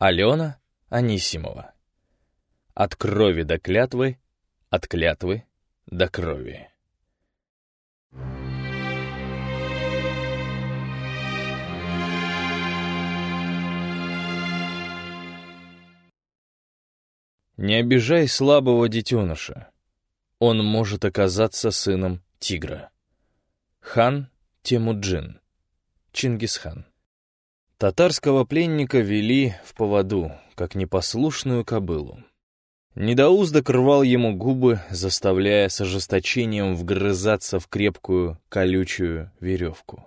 Алена Анисимова. От крови до клятвы, от клятвы до крови. Не обижай слабого детеныша. Он может оказаться сыном тигра. Хан Темуджин. Чингисхан. Татарского пленника вели в поводу, как непослушную кобылу. Недоуздок рвал ему губы, заставляя с ожесточением вгрызаться в крепкую, колючую веревку.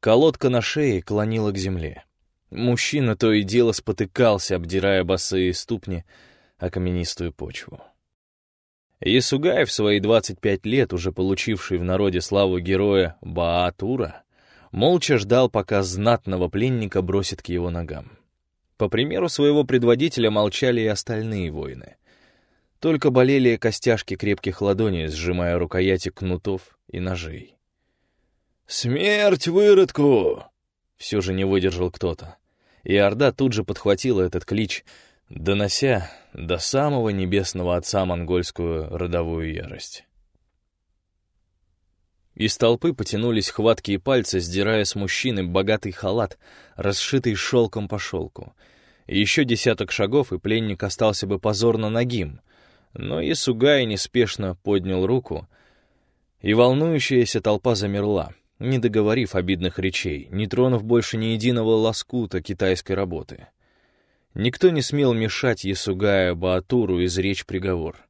Колодка на шее клонила к земле. Мужчина то и дело спотыкался, обдирая босые ступни о каменистую почву. Ясугай в свои 25 лет, уже получивший в народе славу героя Баатура, молча ждал, пока знатного пленника бросит к его ногам. По примеру своего предводителя молчали и остальные воины. Только болели костяшки крепких ладоней, сжимая рукояти кнутов и ножей. «Смерть выродку!» Все же не выдержал кто-то. И Орда тут же подхватила этот клич, донося до самого небесного отца монгольскую родовую ярость. Из толпы потянулись хваткие пальцы, сдирая с мужчины богатый халат, расшитый шелком по шелку. Еще десяток шагов, и пленник остался бы позорно нагим. Но Исугай неспешно поднял руку, и волнующаяся толпа замерла, не договорив обидных речей, не тронув больше ни единого лоскута китайской работы. Никто не смел мешать Ясугая Баатуру изречь приговор.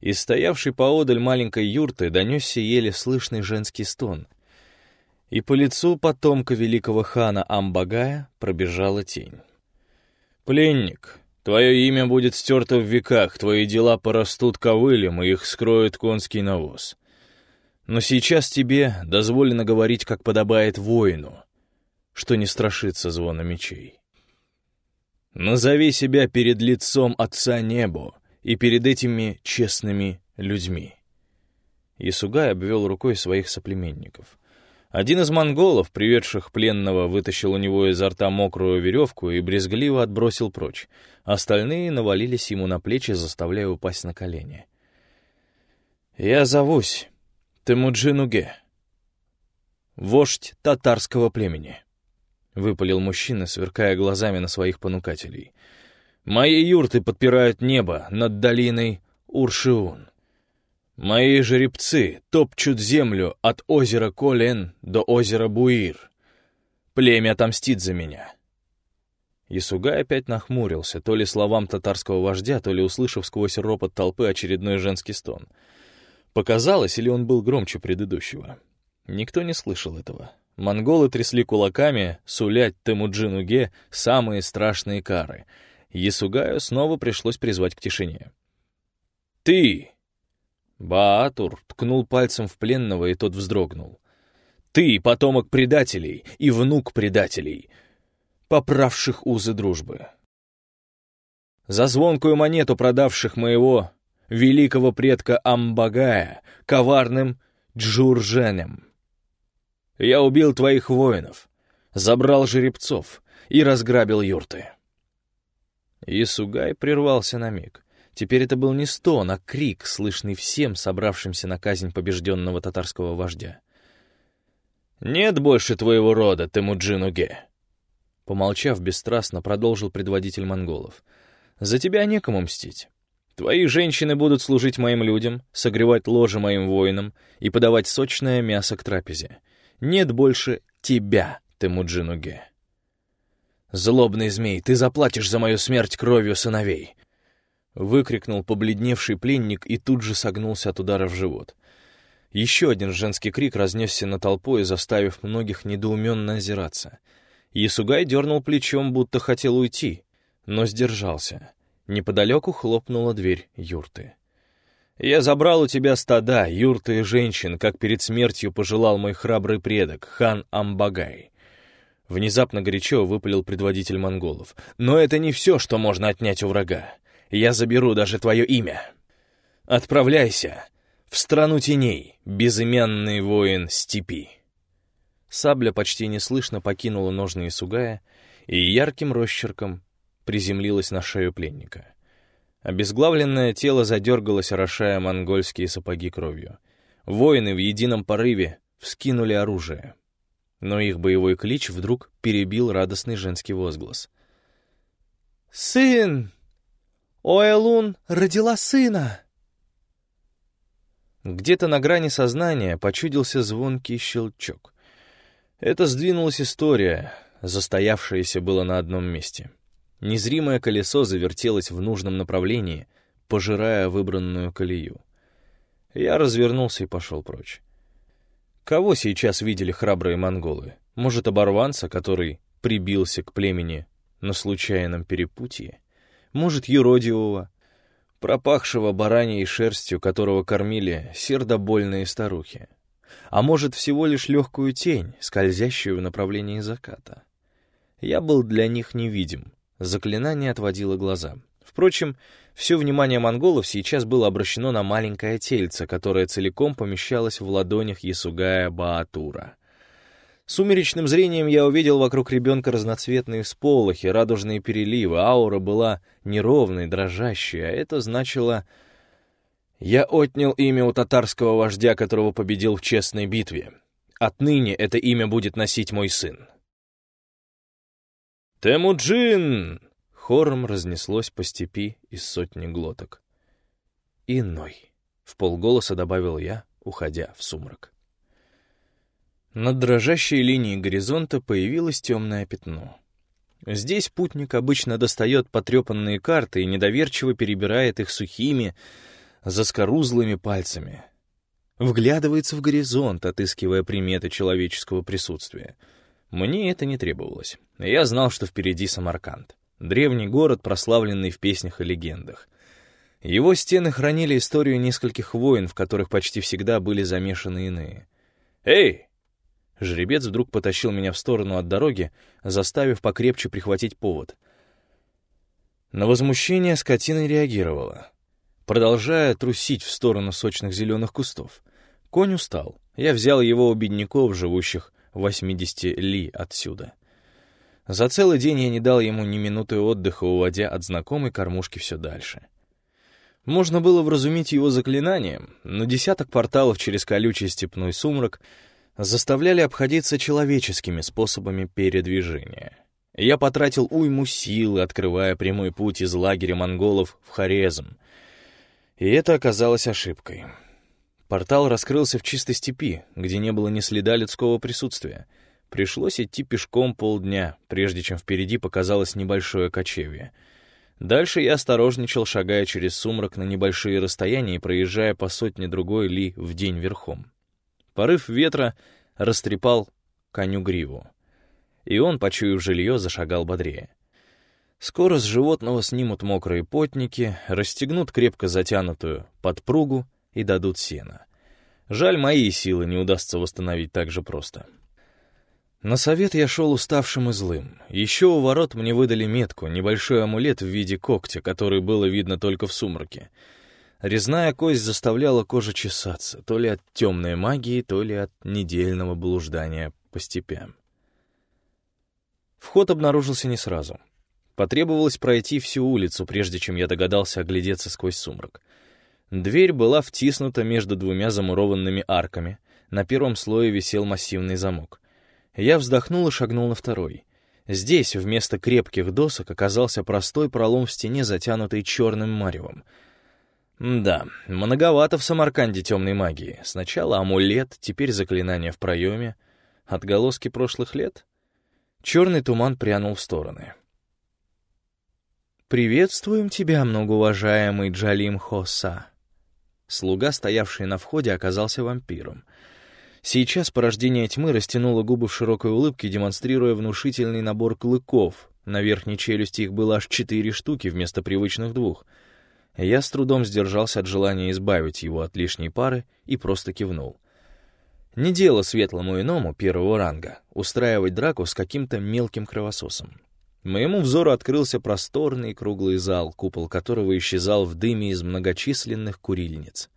Из стоявшей поодаль маленькой юрты донесся еле слышный женский стон, и по лицу потомка великого хана Амбагая пробежала тень. «Пленник, твое имя будет стерто в веках, твои дела порастут ковылем, и их скроет конский навоз. Но сейчас тебе дозволено говорить, как подобает воину, что не страшится звона мечей. Назови себя перед лицом Отца Небо и перед этими честными людьми. Исугай обвел рукой своих соплеменников. Один из монголов, приведших пленного, вытащил у него изо рта мокрую веревку и брезгливо отбросил прочь. Остальные навалились ему на плечи, заставляя упасть на колени. «Я зовусь Темуджинуге, вождь татарского племени». — выпалил мужчина, сверкая глазами на своих понукателей. «Мои юрты подпирают небо над долиной Уршиун. Мои жеребцы топчут землю от озера Колен до озера Буир. Племя отомстит за меня». Исугай опять нахмурился, то ли словам татарского вождя, то ли услышав сквозь ропот толпы очередной женский стон. Показалось, или он был громче предыдущего? Никто не слышал этого. Монголы трясли кулаками, сулять Темуджинуге самые страшные кары. Ясугаю снова пришлось призвать к тишине. «Ты!» Баатур ткнул пальцем в пленного, и тот вздрогнул. «Ты — потомок предателей и внук предателей, поправших узы дружбы. За звонкую монету продавших моего великого предка Амбагая коварным Джурженем. Я убил твоих воинов, забрал жеребцов и разграбил юрты». Исугай прервался на миг. Теперь это был не стон, а крик, слышный всем собравшимся на казнь побежденного татарского вождя. «Нет больше твоего рода, Темуджинуге!» Помолчав бесстрастно, продолжил предводитель монголов. «За тебя некому мстить. Твои женщины будут служить моим людям, согревать ложе моим воинам и подавать сочное мясо к трапезе нет больше тебя, Темуджинуге. «Злобный змей, ты заплатишь за мою смерть кровью сыновей!» Выкрикнул побледневший пленник и тут же согнулся от удара в живот. Еще один женский крик разнесся на толпу и заставив многих недоуменно озираться. Ясугай дернул плечом, будто хотел уйти, но сдержался. Неподалеку хлопнула дверь юрты. Я забрал у тебя стада, юрты и женщин, как перед смертью пожелал мой храбрый предок, хан Амбагай. Внезапно горячо выпалил предводитель монголов. Но это не все, что можно отнять у врага. Я заберу даже твое имя. Отправляйся в страну теней, безымянный воин степи. Сабля почти неслышно покинула ножные сугая и ярким росчерком приземлилась на шею пленника. Обезглавленное тело задергалось, орошая монгольские сапоги кровью. Воины в едином порыве вскинули оружие. Но их боевой клич вдруг перебил радостный женский возглас. «Сын! Оэлун родила сына!» Где-то на грани сознания почудился звонкий щелчок. Это сдвинулась история, застоявшаяся было на одном месте. Незримое колесо завертелось в нужном направлении, пожирая выбранную колею. Я развернулся и пошел прочь. Кого сейчас видели храбрые монголы? Может, оборванца, который прибился к племени на случайном перепутье? Может, юродивого, пропахшего бараньей шерстью, которого кормили сердобольные старухи? А может, всего лишь легкую тень, скользящую в направлении заката? Я был для них невидим, Заклинание отводило глаза. Впрочем, все внимание монголов сейчас было обращено на маленькое тельце, которое целиком помещалось в ладонях Ясугая Баатура. Сумеречным зрением я увидел вокруг ребенка разноцветные всполохи, радужные переливы, аура была неровной, дрожащей, а это значило... Я отнял имя у татарского вождя, которого победил в честной битве. Отныне это имя будет носить мой сын. «Темуджин!» — хором разнеслось по степи из сотни глоток. «Иной», — в полголоса добавил я, уходя в сумрак. Над дрожащей линией горизонта появилось темное пятно. Здесь путник обычно достает потрепанные карты и недоверчиво перебирает их сухими, заскорузлыми пальцами. Вглядывается в горизонт, отыскивая приметы человеческого присутствия — мне это не требовалось. Я знал, что впереди Самарканд. Древний город, прославленный в песнях и легендах. Его стены хранили историю нескольких войн, в которых почти всегда были замешаны иные. «Эй!» Жеребец вдруг потащил меня в сторону от дороги, заставив покрепче прихватить повод. На возмущение скотина реагировала, продолжая трусить в сторону сочных зеленых кустов. Конь устал. Я взял его у бедняков, живущих 80 ли отсюда. За целый день я не дал ему ни минуты отдыха, уводя от знакомой кормушки все дальше. Можно было вразумить его заклинанием, но десяток порталов через колючий степной сумрак заставляли обходиться человеческими способами передвижения. Я потратил уйму силы, открывая прямой путь из лагеря монголов в Хорезм. И это оказалось ошибкой. Портал раскрылся в чистой степи, где не было ни следа людского присутствия. Пришлось идти пешком полдня, прежде чем впереди показалось небольшое кочевье. Дальше я осторожничал, шагая через сумрак на небольшие расстояния и проезжая по сотне другой ли в день верхом. Порыв ветра растрепал коню гриву. И он, почуяв жилье, зашагал бодрее. Скоро с животного снимут мокрые потники, расстегнут крепко затянутую подпругу, и дадут сена. Жаль, мои силы не удастся восстановить так же просто. На совет я шел уставшим и злым. Еще у ворот мне выдали метку, небольшой амулет в виде когтя, который было видно только в сумраке. Резная кость заставляла кожу чесаться, то ли от темной магии, то ли от недельного блуждания по степям. Вход обнаружился не сразу. Потребовалось пройти всю улицу, прежде чем я догадался оглядеться сквозь сумрак. Дверь была втиснута между двумя замурованными арками. На первом слое висел массивный замок. Я вздохнул и шагнул на второй. Здесь вместо крепких досок оказался простой пролом в стене, затянутый черным маревом. Да, многовато в Самарканде темной магии. Сначала амулет, теперь заклинание в проеме. Отголоски прошлых лет? Черный туман прянул в стороны. «Приветствуем тебя, многоуважаемый Джалим Хоса», Слуга, стоявший на входе, оказался вампиром. Сейчас порождение тьмы растянуло губы в широкой улыбке, демонстрируя внушительный набор клыков. На верхней челюсти их было аж четыре штуки вместо привычных двух. Я с трудом сдержался от желания избавить его от лишней пары и просто кивнул. Не дело светлому иному первого ранга устраивать драку с каким-то мелким кровососом. Моему взору открылся просторный круглый зал, купол которого исчезал в дыме из многочисленных курильниц.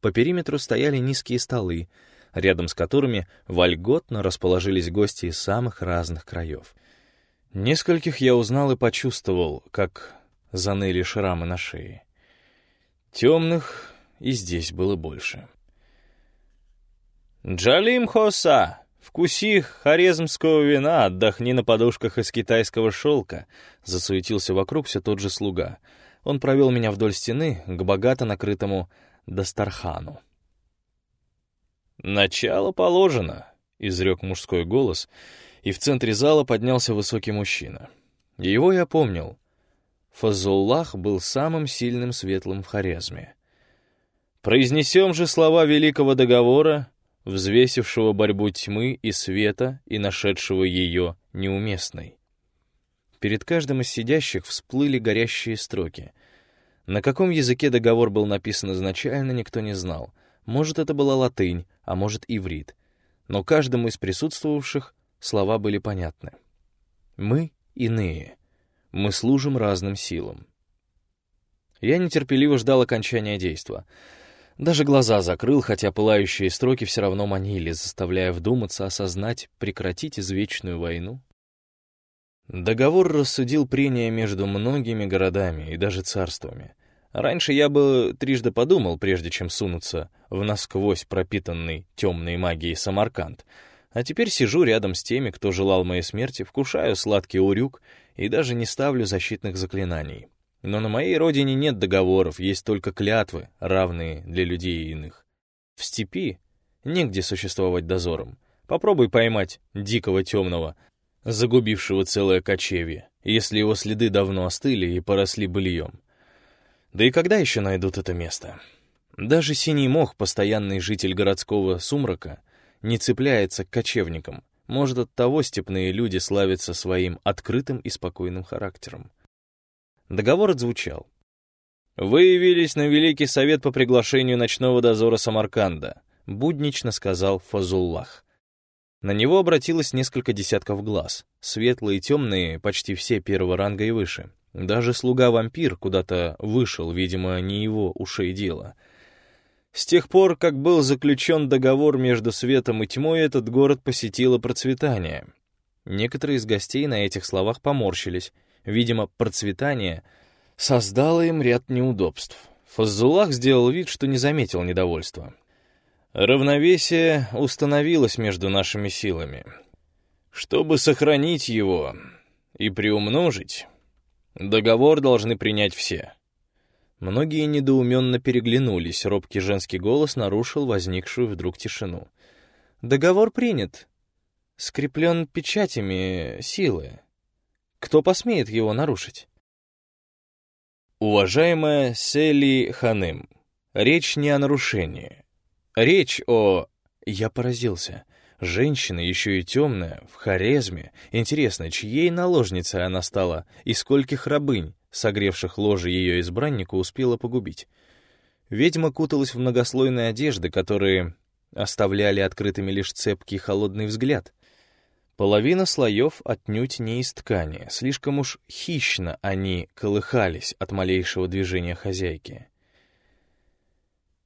По периметру стояли низкие столы, рядом с которыми вольготно расположились гости из самых разных краев. Нескольких я узнал и почувствовал, как заныли шрамы на шее. Темных и здесь было больше. «Джалим Хоса! Вкуси хорезмского вина, отдохни на подушках из китайского шелка!» Засуетился вокруг все тот же слуга. Он провел меня вдоль стены к богато накрытому Дастархану. «Начало положено», — изрек мужской голос, и в центре зала поднялся высокий мужчина. Его я помнил. Фазуллах был самым сильным светлым в Хорезме. Произнесем же слова Великого Договора, взвесившего борьбу тьмы и света и нашедшего ее неуместной. Перед каждым из сидящих всплыли горящие строки. На каком языке договор был написан изначально, никто не знал. Может, это была латынь, а может, иврит. Но каждому из присутствовавших слова были понятны. Мы иные. Мы служим разным силам. Я нетерпеливо ждал окончания действа. Даже глаза закрыл, хотя пылающие строки все равно манили, заставляя вдуматься, осознать, прекратить извечную войну. Договор рассудил прения между многими городами и даже царствами. Раньше я бы трижды подумал, прежде чем сунуться в насквозь пропитанный темной магией Самарканд, а теперь сижу рядом с теми, кто желал моей смерти, вкушаю сладкий урюк и даже не ставлю защитных заклинаний. Но на моей родине нет договоров, есть только клятвы, равные для людей иных. В степи негде существовать дозором. Попробуй поймать дикого темного, загубившего целое кочевье, если его следы давно остыли и поросли быльем. Да и когда еще найдут это место? Даже синий мох, постоянный житель городского сумрака, не цепляется к кочевникам. Может, от того степные люди славятся своим открытым и спокойным характером. Договор отзвучал. «Вы явились на Великий Совет по приглашению ночного дозора Самарканда», буднично сказал Фазуллах. На него обратилось несколько десятков глаз, светлые и темные, почти все первого ранга и выше. Даже слуга-вампир куда-то вышел, видимо, не его ушей дело. С тех пор, как был заключен договор между светом и тьмой, этот город посетило процветание. Некоторые из гостей на этих словах поморщились. Видимо, процветание создало им ряд неудобств. Фазулах сделал вид, что не заметил недовольства. Равновесие установилось между нашими силами. Чтобы сохранить его и приумножить, договор должны принять все. Многие недоуменно переглянулись, робкий женский голос нарушил возникшую вдруг тишину. «Договор принят. Скреплен печатями силы. Кто посмеет его нарушить?» Уважаемая Сели Ханым, речь не о нарушении. Речь о... Я поразился. Женщина, еще и темная, в харезме. Интересно, чьей наложницей она стала и скольких рабынь, согревших ложе ее избраннику, успела погубить? Ведьма куталась в многослойные одежды, которые оставляли открытыми лишь цепкий холодный взгляд. Половина слоев отнюдь не из ткани, слишком уж хищно они колыхались от малейшего движения хозяйки.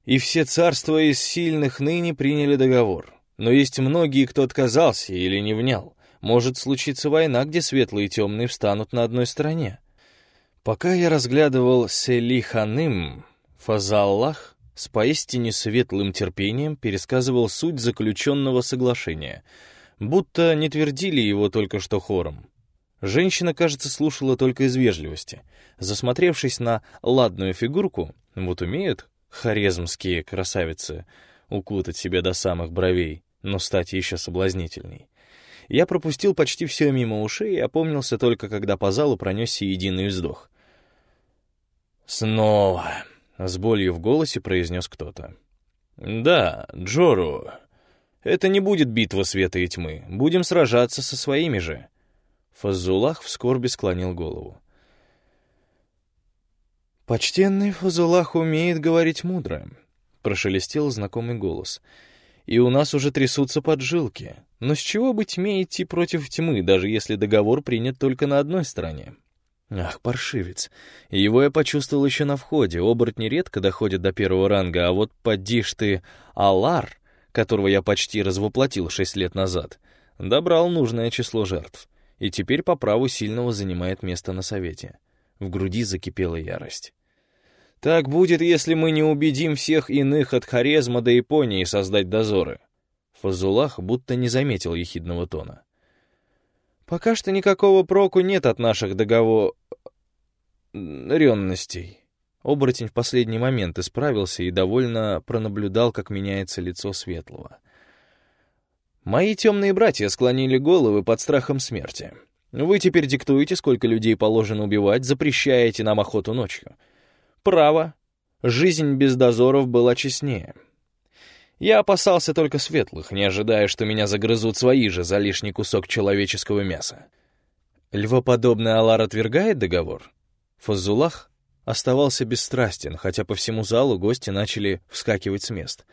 И все царства из сильных ныне приняли договор. Но есть многие, кто отказался или не внял. Может случиться война, где светлые и темные встанут на одной стороне. Пока я разглядывал Сели Ханым, Фазаллах с поистине светлым терпением пересказывал суть заключенного соглашения, будто не твердили его только что хором. Женщина, кажется, слушала только из вежливости. Засмотревшись на ладную фигурку, вот умеют Хорезмские красавицы укутать себя до самых бровей, но стать еще соблазнительней. Я пропустил почти все мимо ушей и опомнился только, когда по залу пронесся единый вздох. «Снова!» — с болью в голосе произнес кто-то. «Да, Джору, это не будет битва света и тьмы. Будем сражаться со своими же». Фазулах в скорби склонил голову. «Почтенный Фазулах умеет говорить мудро», — прошелестел знакомый голос. «И у нас уже трясутся поджилки. Но с чего бы тьме идти против тьмы, даже если договор принят только на одной стороне?» Ах, паршивец. Его я почувствовал еще на входе. Оборотни редко доходят до первого ранга, а вот поди ты Алар, которого я почти развоплотил шесть лет назад, добрал нужное число жертв. и теперь по праву сильного занимает место на совете. В груди закипела ярость. Так будет, если мы не убедим всех иных от Хорезма до Японии создать дозоры. Фазулах будто не заметил ехидного тона. Пока что никакого проку нет от наших договор... ренностей. Оборотень в последний момент исправился и довольно пронаблюдал, как меняется лицо Светлого. Мои темные братья склонили головы под страхом смерти. Вы теперь диктуете, сколько людей положено убивать, запрещаете нам охоту ночью. Право. Жизнь без дозоров была честнее. Я опасался только светлых, не ожидая, что меня загрызут свои же за лишний кусок человеческого мяса. Львоподобный Алар отвергает договор? Фазулах оставался бесстрастен, хотя по всему залу гости начали вскакивать с мест.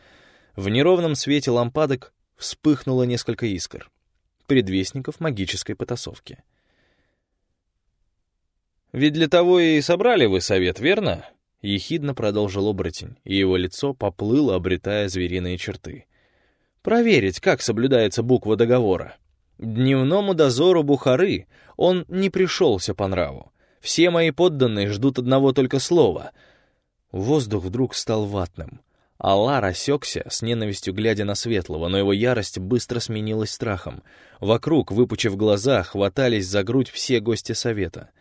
В неровном свете лампадок вспыхнуло несколько искр, предвестников магической потасовки. «Ведь для того и собрали вы совет, верно?» — ехидно продолжил оборотень, и его лицо поплыло, обретая звериные черты. «Проверить, как соблюдается буква договора. Дневному дозору Бухары он не пришелся по нраву. Все мои подданные ждут одного только слова». Воздух вдруг стал ватным. Аллар осекся, с ненавистью глядя на Светлого, но его ярость быстро сменилась страхом. Вокруг, выпучив глаза, хватались за грудь все гости совета.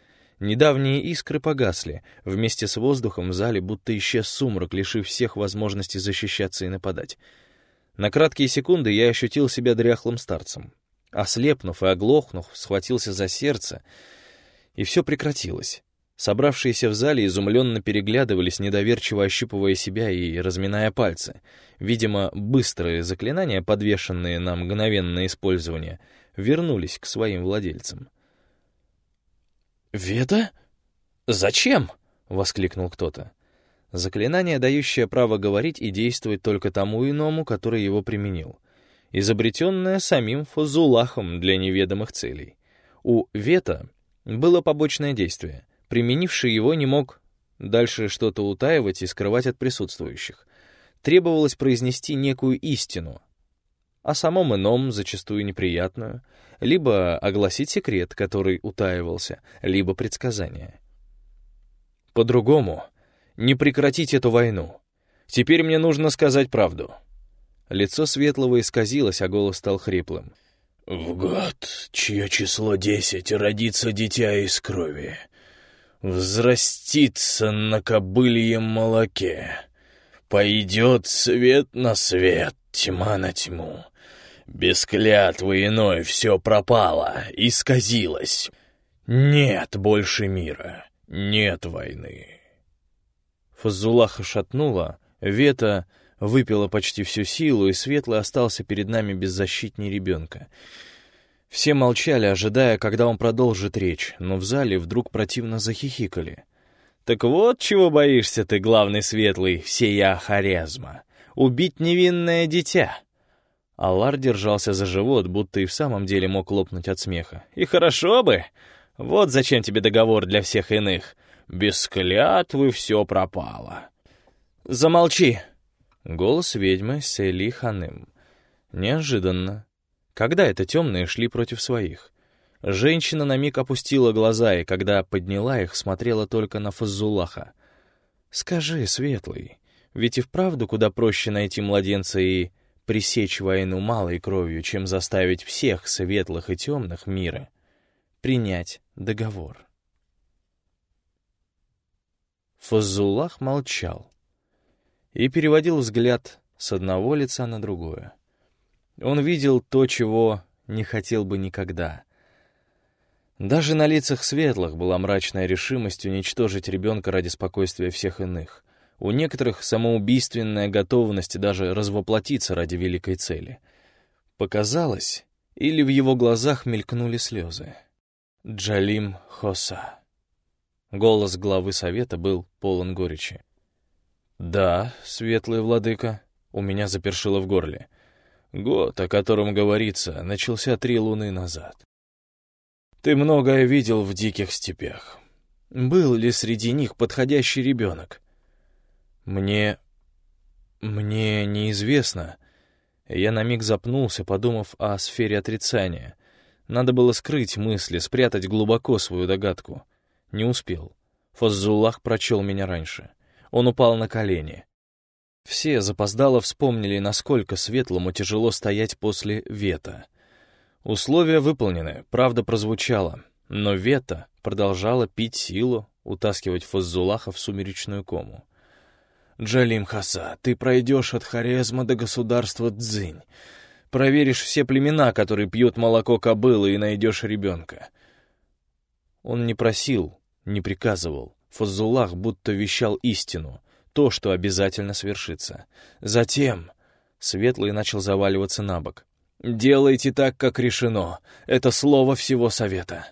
Недавние искры погасли, вместе с воздухом в зале будто исчез сумрак, лишив всех возможности защищаться и нападать. На краткие секунды я ощутил себя дряхлым старцем. Ослепнув и оглохнув, схватился за сердце, и все прекратилось. Собравшиеся в зале изумленно переглядывались, недоверчиво ощупывая себя и разминая пальцы. Видимо, быстрые заклинания, подвешенные на мгновенное использование, вернулись к своим владельцам. «Веда? Зачем?» — воскликнул кто-то. Заклинание, дающее право говорить и действовать только тому иному, который его применил. Изобретенное самим Фазулахом для неведомых целей. У Вета было побочное действие — Применивший его не мог дальше что-то утаивать и скрывать от присутствующих. Требовалось произнести некую истину, о самом ином, зачастую неприятную, либо огласить секрет, который утаивался, либо предсказание. По-другому, не прекратить эту войну. Теперь мне нужно сказать правду. Лицо Светлого исказилось, а голос стал хриплым. «В год, чье число десять, родится дитя из крови взрастится на кобыльем молоке. Пойдет свет на свет, тьма на тьму. Без клятвы иной все пропало, исказилось. Нет больше мира, нет войны. Фазулаха шатнула, Вета выпила почти всю силу, и Светлый остался перед нами беззащитней ребенка — все молчали, ожидая, когда он продолжит речь, но в зале вдруг противно захихикали. «Так вот чего боишься ты, главный светлый, всея Хорезма? Убить невинное дитя!» Аллар держался за живот, будто и в самом деле мог лопнуть от смеха. «И хорошо бы! Вот зачем тебе договор для всех иных. Без клятвы все пропало». «Замолчи!» Голос ведьмы Сели Ханым. Неожиданно, когда это темные шли против своих? Женщина на миг опустила глаза, и когда подняла их, смотрела только на Фазулаха. «Скажи, Светлый, ведь и вправду куда проще найти младенца и пресечь войну малой кровью, чем заставить всех светлых и темных мира принять договор». Фазулах молчал и переводил взгляд с одного лица на другое. Он видел то, чего не хотел бы никогда. Даже на лицах светлых была мрачная решимость уничтожить ребенка ради спокойствия всех иных. У некоторых самоубийственная готовность даже развоплотиться ради великой цели. Показалось, или в его глазах мелькнули слезы. Джалим Хоса. Голос главы совета был полон горечи. «Да, светлый владыка», — у меня запершило в горле. Год, о котором говорится, начался три луны назад. Ты многое видел в диких степях. Был ли среди них подходящий ребенок? Мне... мне неизвестно. Я на миг запнулся, подумав о сфере отрицания. Надо было скрыть мысли, спрятать глубоко свою догадку. Не успел. Фаззулах прочел меня раньше. Он упал на колени. Все запоздало вспомнили, насколько светлому тяжело стоять после вета. Условия выполнены, правда прозвучала, но вета продолжала пить силу, утаскивать Фаззулаха в сумеречную кому. «Джалим Хаса, ты пройдешь от Хорезма до государства Дзынь. Проверишь все племена, которые пьют молоко кобылы, и найдешь ребенка». Он не просил, не приказывал. Фаззулах будто вещал истину, то, что обязательно свершится. Затем Светлый начал заваливаться на бок. «Делайте так, как решено. Это слово всего совета».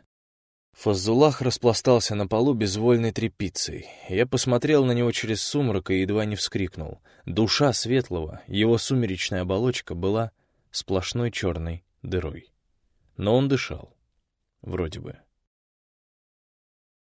Фазулах распластался на полу безвольной тряпицей. Я посмотрел на него через сумрак и едва не вскрикнул. Душа Светлого, его сумеречная оболочка была сплошной черной дырой. Но он дышал. Вроде бы.